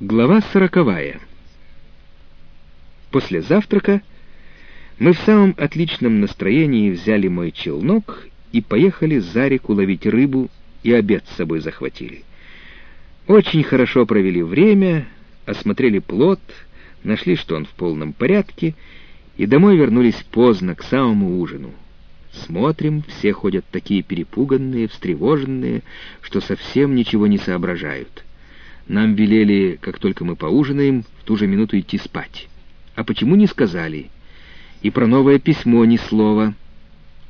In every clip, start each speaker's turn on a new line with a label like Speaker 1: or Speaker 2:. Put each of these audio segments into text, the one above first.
Speaker 1: Глава сороковая. После завтрака мы в самом отличном настроении взяли мой челнок и поехали за реку ловить рыбу, и обед с собой захватили. Очень хорошо провели время, осмотрели плод, нашли, что он в полном порядке, и домой вернулись поздно, к самому ужину. Смотрим, все ходят такие перепуганные, встревоженные, что совсем ничего не соображают. Нам велели, как только мы поужинаем, в ту же минуту идти спать. А почему не сказали? И про новое письмо ни слова.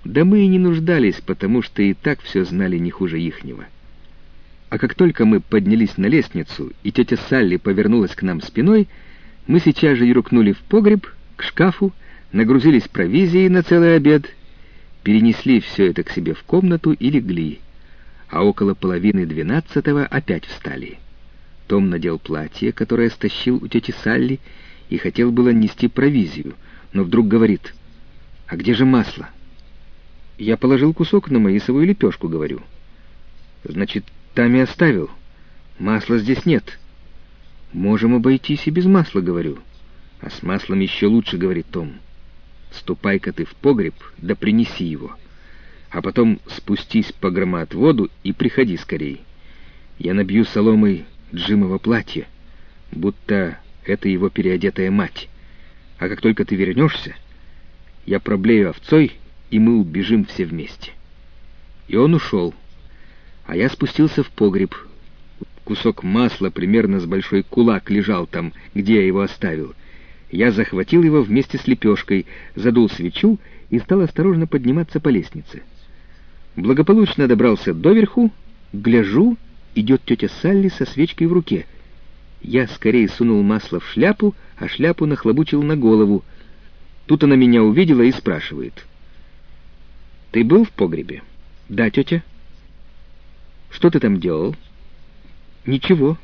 Speaker 1: Да мы и не нуждались, потому что и так все знали не хуже ихнего. А как только мы поднялись на лестницу, и тетя Салли повернулась к нам спиной, мы сейчас же юркнули в погреб, к шкафу, нагрузились провизией на целый обед, перенесли все это к себе в комнату и легли, а около половины двенадцатого опять встали. Том надел платье, которое стащил у тети Салли, и хотел было нести провизию, но вдруг говорит, «А где же масло?» Я положил кусок на маисовую лепешку, говорю. «Значит, там и оставил. Масла здесь нет». «Можем обойтись и без масла», — говорю. «А с маслом еще лучше», — говорит Том. «Ступай-ка ты в погреб, да принеси его. А потом спустись по громоотводу и приходи скорей. Я набью соломой Джимово платье, будто это его переодетая мать. А как только ты вернешься, я проблею овцой, и мы убежим все вместе. И он ушел, а я спустился в погреб. Кусок масла примерно с большой кулак лежал там, где я его оставил. Я захватил его вместе с лепешкой, задул свечу и стал осторожно подниматься по лестнице. Благополучно добрался доверху, гляжу — идет тетя Салли со свечкой в руке. Я скорее сунул масло в шляпу, а шляпу нахлобучил на голову. Тут она меня увидела и спрашивает. «Ты был в погребе?» «Да, тетя». «Что ты там делал?» «Ничего».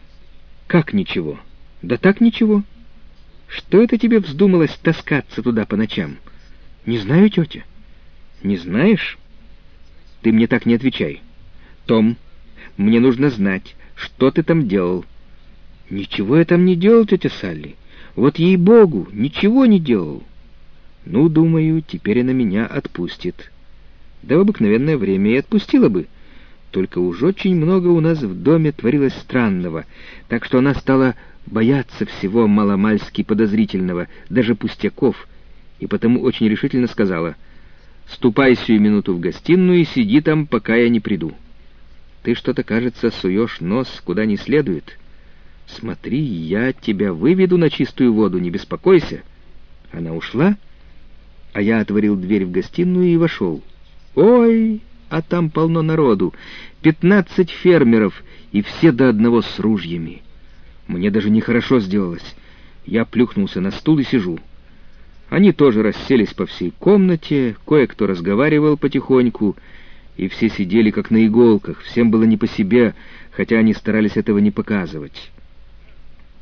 Speaker 1: «Как ничего?» «Да так ничего». «Что это тебе вздумалось таскаться туда по ночам?» «Не знаю, тетя». «Не знаешь?» «Ты мне так не отвечай». «Том, мне нужно знать, что ты там делал». «Ничего я там не делал, тетя Салли. Вот ей-богу, ничего не делал». «Ну, думаю, теперь она меня отпустит». Да в обыкновенное время и отпустила бы. Только уж очень много у нас в доме творилось странного, так что она стала бояться всего маломальски подозрительного, даже пустяков, и потому очень решительно сказала, «Ступай сию минуту в гостиную и сиди там, пока я не приду». Ты что-то, кажется, суешь нос куда не следует. Смотри, я тебя выведу на чистую воду, не беспокойся. Она ушла, а я отворил дверь в гостиную и вошел. Ой, а там полно народу, пятнадцать фермеров, и все до одного с ружьями. Мне даже нехорошо сделалось. Я плюхнулся на стул и сижу. Они тоже расселись по всей комнате, кое-кто разговаривал потихоньку, и все сидели как на иголках, всем было не по себе, хотя они старались этого не показывать.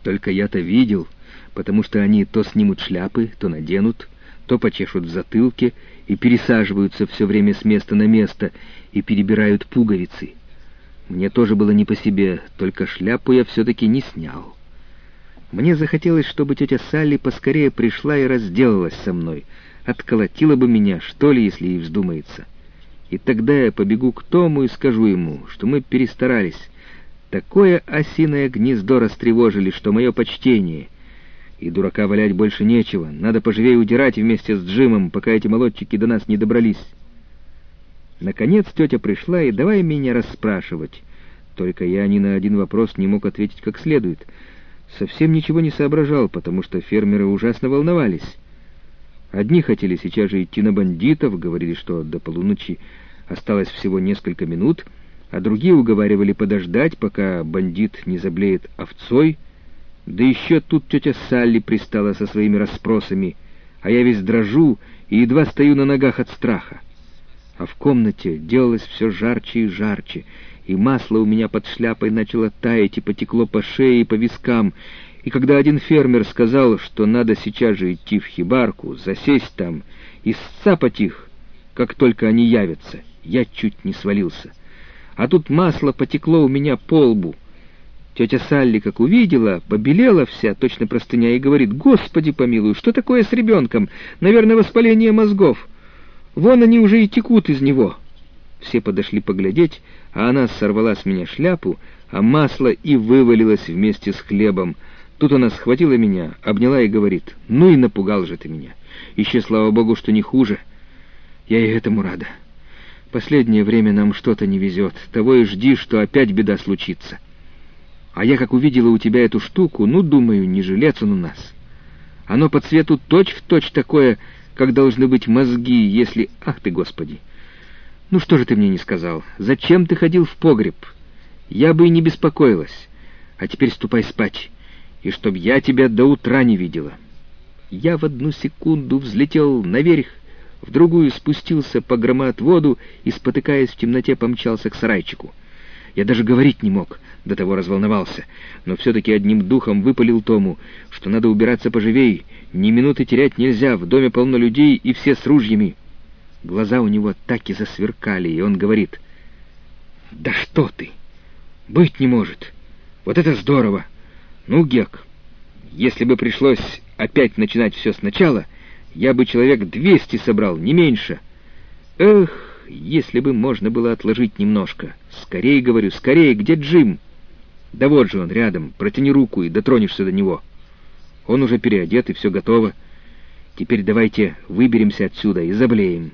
Speaker 1: Только я-то видел, потому что они то снимут шляпы, то наденут, то почешут в затылке и пересаживаются все время с места на место и перебирают пуговицы. Мне тоже было не по себе, только шляпу я все-таки не снял. Мне захотелось, чтобы тетя Салли поскорее пришла и разделалась со мной, отколотила бы меня, что ли, если ей вздумается. И тогда я побегу к Тому и скажу ему, что мы перестарались. Такое осиное гнездо растревожили, что мое почтение. И дурака валять больше нечего. Надо поживее удирать вместе с Джимом, пока эти молодчики до нас не добрались. Наконец тетя пришла и давай меня расспрашивать. Только я ни на один вопрос не мог ответить как следует. Совсем ничего не соображал, потому что фермеры ужасно волновались. Одни хотели сейчас же идти на бандитов, говорили, что до полуночи осталось всего несколько минут, а другие уговаривали подождать, пока бандит не заблеет овцой. Да еще тут тетя Салли пристала со своими расспросами, а я весь дрожу и едва стою на ногах от страха. А в комнате делалось все жарче и жарче, и масло у меня под шляпой начало таять и потекло по шее и по вискам, и когда один фермер сказал, что надо сейчас же идти в хибарку, засесть там и сцапать их, как только они явятся, я чуть не свалился. А тут масло потекло у меня по лбу. Тетя Салли, как увидела, побелела вся, точно простыня, и говорит, «Господи помилуй, что такое с ребенком? Наверное, воспаление мозгов. Вон они уже и текут из него». Все подошли поглядеть, а она сорвала с меня шляпу, а масло и вывалилось вместе с хлебом. Тут она схватила меня, обняла и говорит, «Ну и напугал же ты меня. Еще, слава богу, что не хуже. Я и этому рада. Последнее время нам что-то не везет. Того и жди, что опять беда случится». А я, как увидела у тебя эту штуку, ну, думаю, не жилец он у нас. Оно по цвету точь-в-точь точь такое, как должны быть мозги, если... Ах ты, Господи! Ну что же ты мне не сказал? Зачем ты ходил в погреб? Я бы и не беспокоилась. А теперь ступай спать, и чтоб я тебя до утра не видела. Я в одну секунду взлетел наверх, в другую спустился по громоотводу и, спотыкаясь в темноте, помчался к сарайчику. Я даже говорить не мог, до того разволновался, но все-таки одним духом выпалил Тому, что надо убираться поживей, ни минуты терять нельзя, в доме полно людей и все с ружьями. Глаза у него так и засверкали, и он говорит, «Да что ты! Быть не может! Вот это здорово! Ну, Гек, если бы пришлось опять начинать все сначала, я бы человек двести собрал, не меньше. Эх!» если бы можно было отложить немножко. Скорее, говорю, скорее, где Джим? Да вот же он рядом, протяни руку и дотронешься до него. Он уже переодет и все готово. Теперь давайте выберемся отсюда и заблеем.